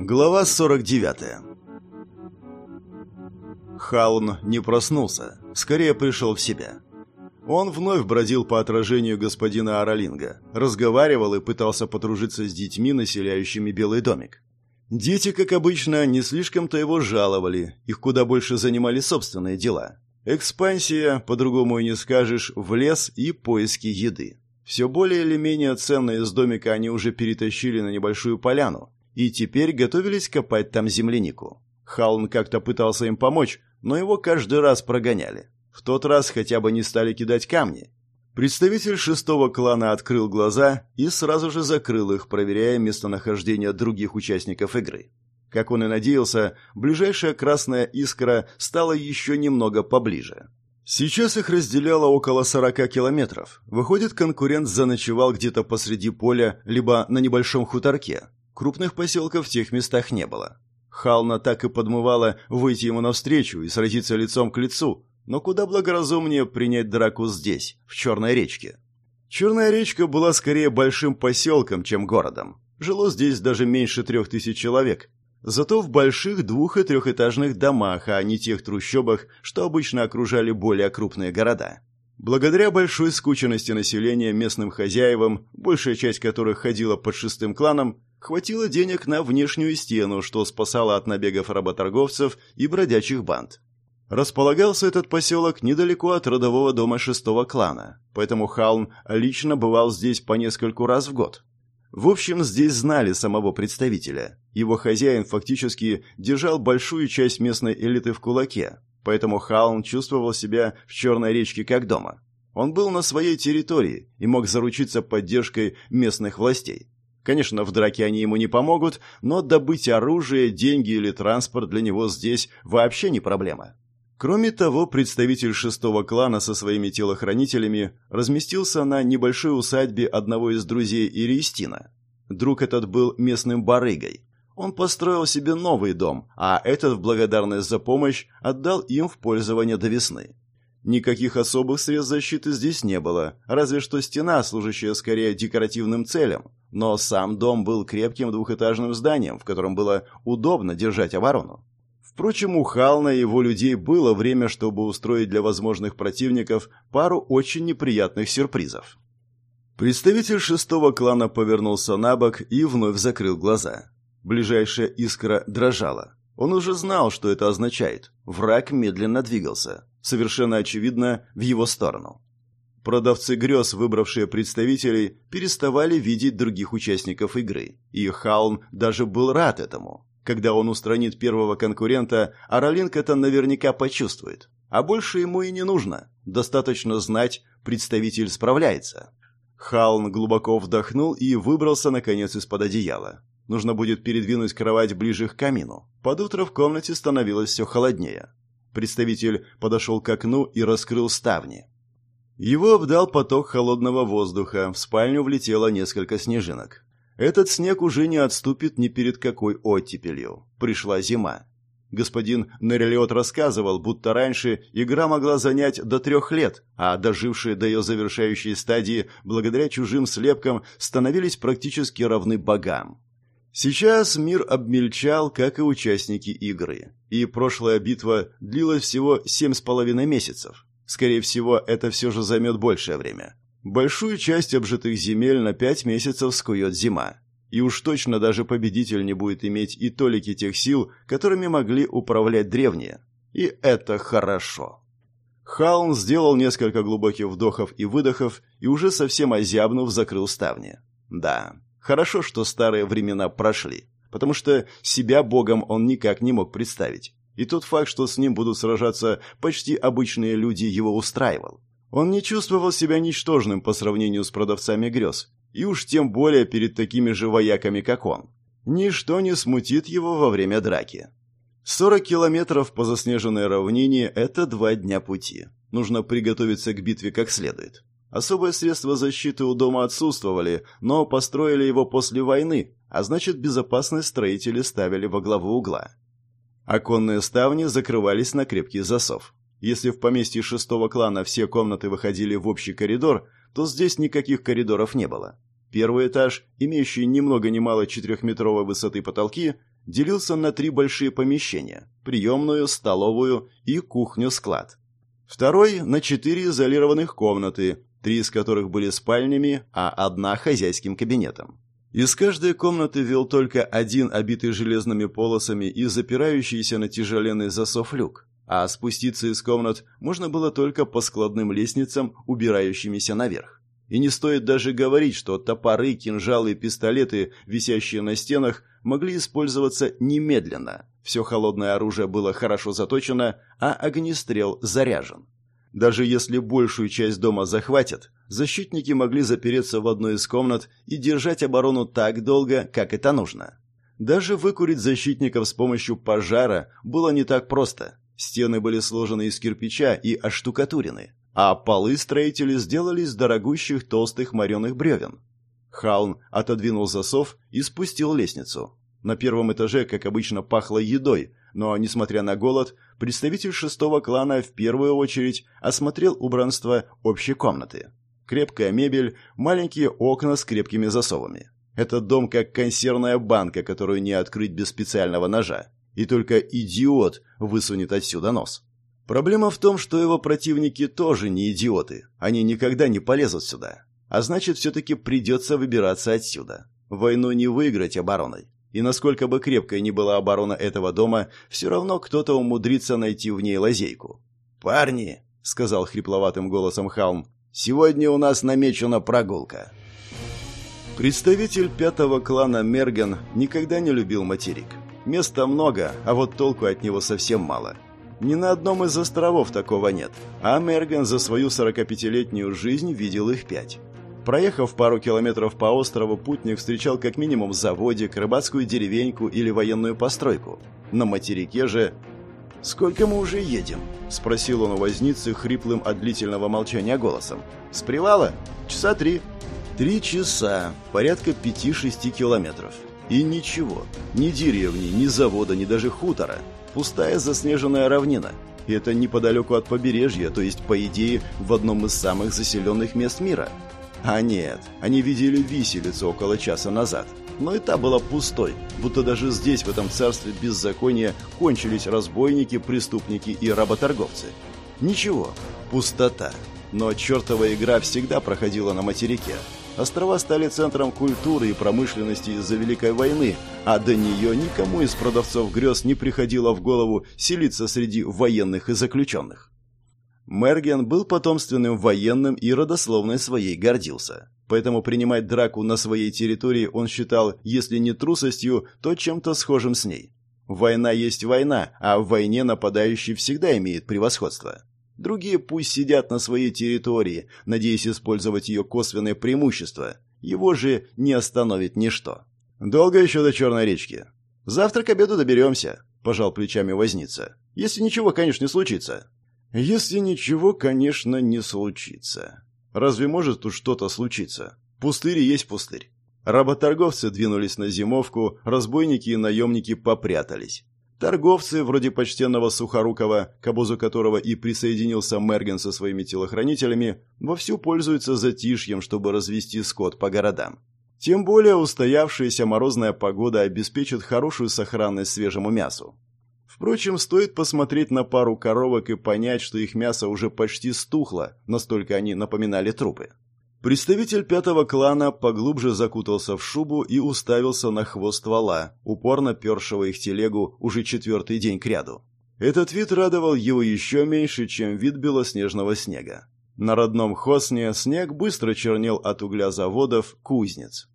Глава 49 Хаун не проснулся, скорее пришел в себя. Он вновь бродил по отражению господина Аралинга, разговаривал и пытался подружиться с детьми, населяющими Белый домик. Дети, как обычно, не слишком-то его жаловали, их куда больше занимали собственные дела. Экспансия, по-другому и не скажешь, в лес и поиски еды. Все более или менее ценное из домика они уже перетащили на небольшую поляну и теперь готовились копать там землянику. Халн как-то пытался им помочь, но его каждый раз прогоняли. В тот раз хотя бы не стали кидать камни. Представитель шестого клана открыл глаза и сразу же закрыл их, проверяя местонахождение других участников игры. Как он и надеялся, ближайшая красная искра стала еще немного поближе. Сейчас их разделяло около 40 километров. Выходит, конкурент заночевал где-то посреди поля, либо на небольшом хуторке. Крупных поселков в тех местах не было. Хална так и подмывала выйти ему навстречу и сразиться лицом к лицу, но куда благоразумнее принять драку здесь, в Черной речке. Черная речка была скорее большим поселком, чем городом. Жило здесь даже меньше трех тысяч человек, Зато в больших двух- и трехэтажных домах, а не тех трущобах, что обычно окружали более крупные города. Благодаря большой скученности населения местным хозяевам, большая часть которых ходила под шестым кланом, хватило денег на внешнюю стену, что спасало от набегов работорговцев и бродячих банд. Располагался этот поселок недалеко от родового дома шестого клана, поэтому Халм лично бывал здесь по нескольку раз в год. В общем, здесь знали самого представителя. Его хозяин фактически держал большую часть местной элиты в кулаке, поэтому Хаун чувствовал себя в Черной речке как дома. Он был на своей территории и мог заручиться поддержкой местных властей. Конечно, в драке они ему не помогут, но добыть оружие, деньги или транспорт для него здесь вообще не проблема. Кроме того, представитель шестого клана со своими телохранителями разместился на небольшой усадьбе одного из друзей Иристина. Друг этот был местным барыгой. Он построил себе новый дом, а этот в благодарность за помощь отдал им в пользование до весны. Никаких особых средств защиты здесь не было, разве что стена, служащая скорее декоративным целям, но сам дом был крепким двухэтажным зданием, в котором было удобно держать оборону. Впрочем, у Хална и его людей было время, чтобы устроить для возможных противников пару очень неприятных сюрпризов. Представитель шестого клана повернулся на бок и вновь закрыл глаза. Ближайшая искра дрожала. Он уже знал, что это означает. Враг медленно двигался. Совершенно очевидно, в его сторону. Продавцы грез, выбравшие представителей, переставали видеть других участников игры. И Халм даже был рад этому. Когда он устранит первого конкурента, Аралинк это наверняка почувствует. А больше ему и не нужно. Достаточно знать, представитель справляется. Халн глубоко вдохнул и выбрался, наконец, из-под одеяла. Нужно будет передвинуть кровать ближе к камину. Под утро в комнате становилось все холоднее. Представитель подошел к окну и раскрыл ставни. Его обдал поток холодного воздуха, в спальню влетело несколько снежинок. Этот снег уже не отступит ни перед какой оттепелью. Пришла зима. Господин Нерелиот рассказывал, будто раньше игра могла занять до трех лет, а дожившие до ее завершающей стадии благодаря чужим слепкам становились практически равны богам. Сейчас мир обмельчал, как и участники игры, и прошлая битва длилась всего семь с половиной месяцев. Скорее всего, это все же займет большее время. Большую часть обжитых земель на пять месяцев скует зима. И уж точно даже победитель не будет иметь и толики тех сил, которыми могли управлять древние. И это хорошо. Хаун сделал несколько глубоких вдохов и выдохов и уже совсем озябнув закрыл ставни. Да, хорошо, что старые времена прошли, потому что себя богом он никак не мог представить. И тот факт, что с ним будут сражаться почти обычные люди, его устраивал. Он не чувствовал себя ничтожным по сравнению с продавцами грез, и уж тем более перед такими же вояками, как он. Ничто не смутит его во время драки. 40 километров по заснеженной равнине – это два дня пути. Нужно приготовиться к битве как следует. Особые средства защиты у дома отсутствовали, но построили его после войны, а значит безопасность строители ставили во главу угла. Оконные ставни закрывались на крепкий засов. Если в поместье шестого клана все комнаты выходили в общий коридор, то здесь никаких коридоров не было. Первый этаж, имеющий ни много мало четырехметровой высоты потолки, делился на три большие помещения – приемную, столовую и кухню-склад. Второй – на четыре изолированных комнаты, три из которых были спальнями, а одна – хозяйским кабинетом. Из каждой комнаты вел только один обитый железными полосами и запирающийся на тяжеленный засов люк, а спуститься из комнат можно было только по складным лестницам, убирающимися наверх. И не стоит даже говорить, что топоры, кинжалы и пистолеты, висящие на стенах, могли использоваться немедленно. Все холодное оружие было хорошо заточено, а огнестрел заряжен. Даже если большую часть дома захватят, защитники могли запереться в одной из комнат и держать оборону так долго, как это нужно. Даже выкурить защитников с помощью пожара было не так просто. Стены были сложены из кирпича и оштукатурены, а полы строители сделали из дорогущих толстых мореных бревен. Хаун отодвинул засов и спустил лестницу. На первом этаже, как обычно, пахло едой, но, несмотря на голод, представитель шестого клана в первую очередь осмотрел убранство общей комнаты. Крепкая мебель, маленькие окна с крепкими засовами. Этот дом как консервная банка, которую не открыть без специального ножа. И только идиот высунет отсюда нос. Проблема в том, что его противники тоже не идиоты. Они никогда не полезут сюда. А значит, все-таки придется выбираться отсюда. Войну не выиграть обороной. И насколько бы крепкой ни была оборона этого дома, все равно кто-то умудрится найти в ней лазейку. «Парни», — сказал хрипловатым голосом Халм, — «сегодня у нас намечена прогулка». Представитель пятого клана Мерген никогда не любил материк. Места много, а вот толку от него совсем мало. Ни на одном из островов такого нет, а Мерген за свою 45-летнюю жизнь видел их пять. Проехав пару километров по острову, путник встречал как минимум заводик, рыбацкую деревеньку или военную постройку. На материке же... «Сколько мы уже едем?» – спросил он у возницы хриплым от длительного молчания голосом. «С привала? Часа три». «Три часа, порядка пяти-шести километров. И ничего, ни деревни, ни завода, ни даже хутора. Пустая заснеженная равнина. И это неподалеку от побережья, то есть, по идее, в одном из самых заселенных мест мира». А нет, они видели виселицу около часа назад. Но и та была пустой, будто даже здесь, в этом царстве беззакония, кончились разбойники, преступники и работорговцы. Ничего, пустота. Но чертова игра всегда проходила на материке. Острова стали центром культуры и промышленности из-за Великой войны, а до нее никому из продавцов грез не приходило в голову селиться среди военных и заключенных. Мерген был потомственным военным и родословной своей гордился. Поэтому принимать драку на своей территории он считал, если не трусостью, то чем-то схожим с ней. Война есть война, а в войне нападающий всегда имеет превосходство. Другие пусть сидят на своей территории, надеясь использовать ее косвенное преимущество. Его же не остановит ничто. «Долго еще до Черной речки?» «Завтра к обеду доберемся», – пожал плечами возница. «Если ничего, конечно, не случится». Если ничего, конечно, не случится. Разве может тут что-то случиться? Пустырь есть пустырь. Работорговцы двинулись на зимовку, разбойники и наемники попрятались. Торговцы, вроде почтенного Сухорукова, к обозу которого и присоединился Мерген со своими телохранителями, вовсю пользуются затишьем, чтобы развести скот по городам. Тем более устоявшаяся морозная погода обеспечит хорошую сохранность свежему мясу. Впрочем, стоит посмотреть на пару коровок и понять, что их мясо уже почти стухло, настолько они напоминали трупы. Представитель пятого клана поглубже закутался в шубу и уставился на хвост ствола, упорно першего их телегу уже четвертый день кряду. Этот вид радовал его еще меньше, чем вид белоснежного снега. На родном Хосне снег быстро чернел от угля заводов, кузнец.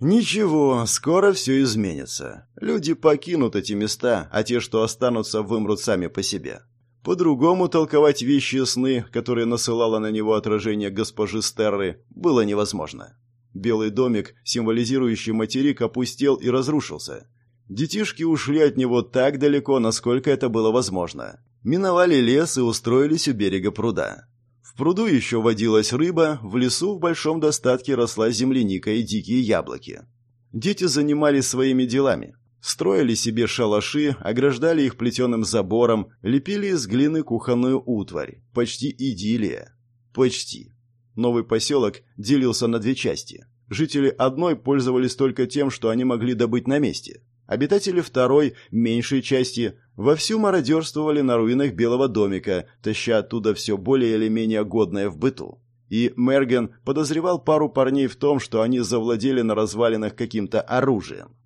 Ничего, скоро все изменится. Люди покинут эти места, а те, что останутся, вымрут сами по себе. По-другому толковать вещи и сны, которые насылало на него отражение госпожи Стерры, было невозможно. Белый домик, символизирующий материк, опустел и разрушился. Детишки ушли от него так далеко, насколько это было возможно. Миновали лес и устроились у берега пруда. В пруду еще водилась рыба, в лесу в большом достатке росла земляника и дикие яблоки. Дети занимались своими делами. Строили себе шалаши, ограждали их плетеным забором, лепили из глины кухонную утварь. Почти идиллия. Почти. Новый поселок делился на две части. Жители одной пользовались только тем, что они могли добыть на месте. Обитатели второй, меньшей части, вовсю мародерствовали на руинах Белого домика, таща оттуда все более или менее годное в быту. И Мерген подозревал пару парней в том, что они завладели на развалинах каким-то оружием.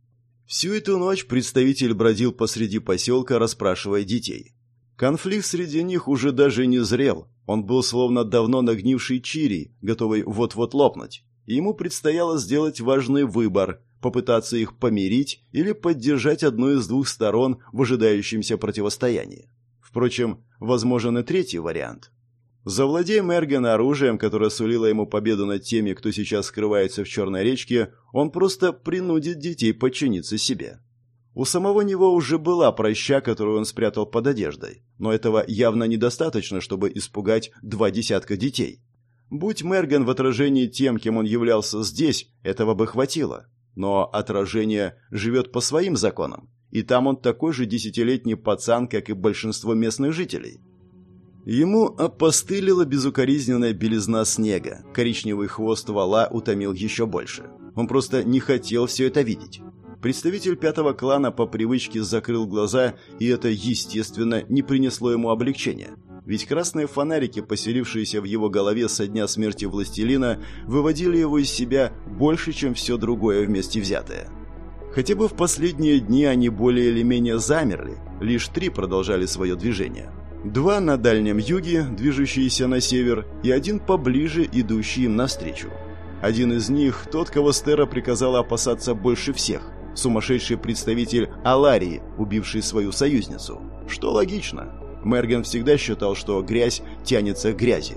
Всю эту ночь представитель бродил посреди поселка, расспрашивая детей. Конфликт среди них уже даже не зрел. Он был словно давно нагнивший чирий, готовый вот-вот лопнуть. ему предстояло сделать важный выбор – попытаться их помирить или поддержать одну из двух сторон в ожидающемся противостоянии. Впрочем, возможен и третий вариант – Завладея Мерген оружием, которое сулило ему победу над теми, кто сейчас скрывается в Черной речке, он просто принудит детей подчиниться себе. У самого него уже была проща, которую он спрятал под одеждой, но этого явно недостаточно, чтобы испугать два десятка детей. Будь Мерген в отражении тем, кем он являлся здесь, этого бы хватило. Но отражение живет по своим законам, и там он такой же десятилетний пацан, как и большинство местных жителей. Ему опостылила безукоризненная белизна снега. Коричневый хвост вала утомил еще больше. Он просто не хотел все это видеть. Представитель пятого клана по привычке закрыл глаза, и это, естественно, не принесло ему облегчения. Ведь красные фонарики, поселившиеся в его голове со дня смерти властелина, выводили его из себя больше, чем все другое вместе взятое. Хотя бы в последние дни они более или менее замерли, лишь три продолжали свое движение. Два на дальнем юге, движущиеся на север, и один поближе, идущий им навстречу. Один из них – тот, кого Стера приказала опасаться больше всех – сумасшедший представитель Аларии, убивший свою союзницу. Что логично. Мерген всегда считал, что грязь тянется к грязи.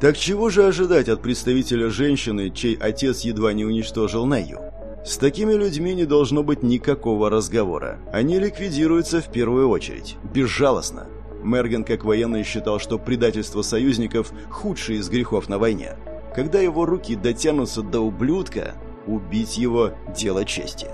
Так чего же ожидать от представителя женщины, чей отец едва не уничтожил Нею? С такими людьми не должно быть никакого разговора. Они ликвидируются в первую очередь, безжалостно. Мерген как военный считал, что предательство союзников – худший из грехов на войне. Когда его руки дотянутся до ублюдка, убить его – дело чести.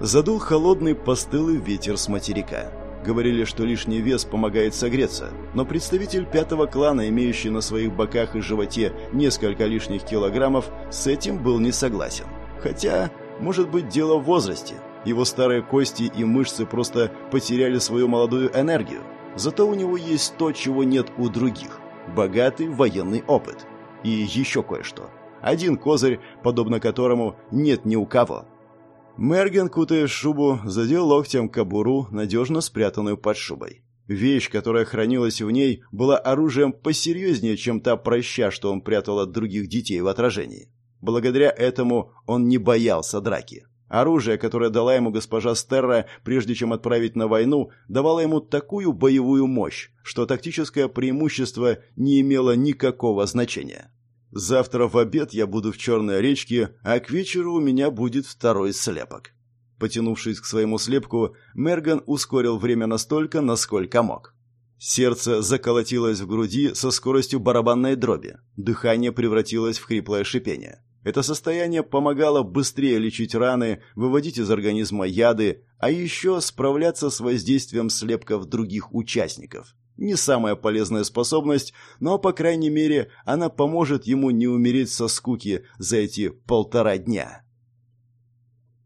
Задул холодный постылый ветер с материка. Говорили, что лишний вес помогает согреться, но представитель пятого клана, имеющий на своих боках и животе несколько лишних килограммов, с этим был не согласен. Хотя, может быть, дело в возрасте. Его старые кости и мышцы просто потеряли свою молодую энергию. Зато у него есть то, чего нет у других – богатый военный опыт. И еще кое-что. Один козырь, подобно которому нет ни у кого. Мерген, кутая шубу, задел локтем кобуру, надежно спрятанную под шубой. Вещь, которая хранилась в ней, была оружием посерьезнее, чем та проща, что он прятал от других детей в отражении. Благодаря этому он не боялся драки. Оружие, которое дала ему госпожа Стерра, прежде чем отправить на войну, давало ему такую боевую мощь, что тактическое преимущество не имело никакого значения. Завтра в обед я буду в Черной речке, а к вечеру у меня будет второй слепок. Потянувшись к своему слепку, Мерган ускорил время настолько, насколько мог. Сердце заколотилось в груди со скоростью барабанной дроби. Дыхание превратилось в хриплое шипение. Это состояние помогало быстрее лечить раны, выводить из организма яды, а еще справляться с воздействием слепков других участников. Не самая полезная способность, но, по крайней мере, она поможет ему не умереть со скуки за эти полтора дня.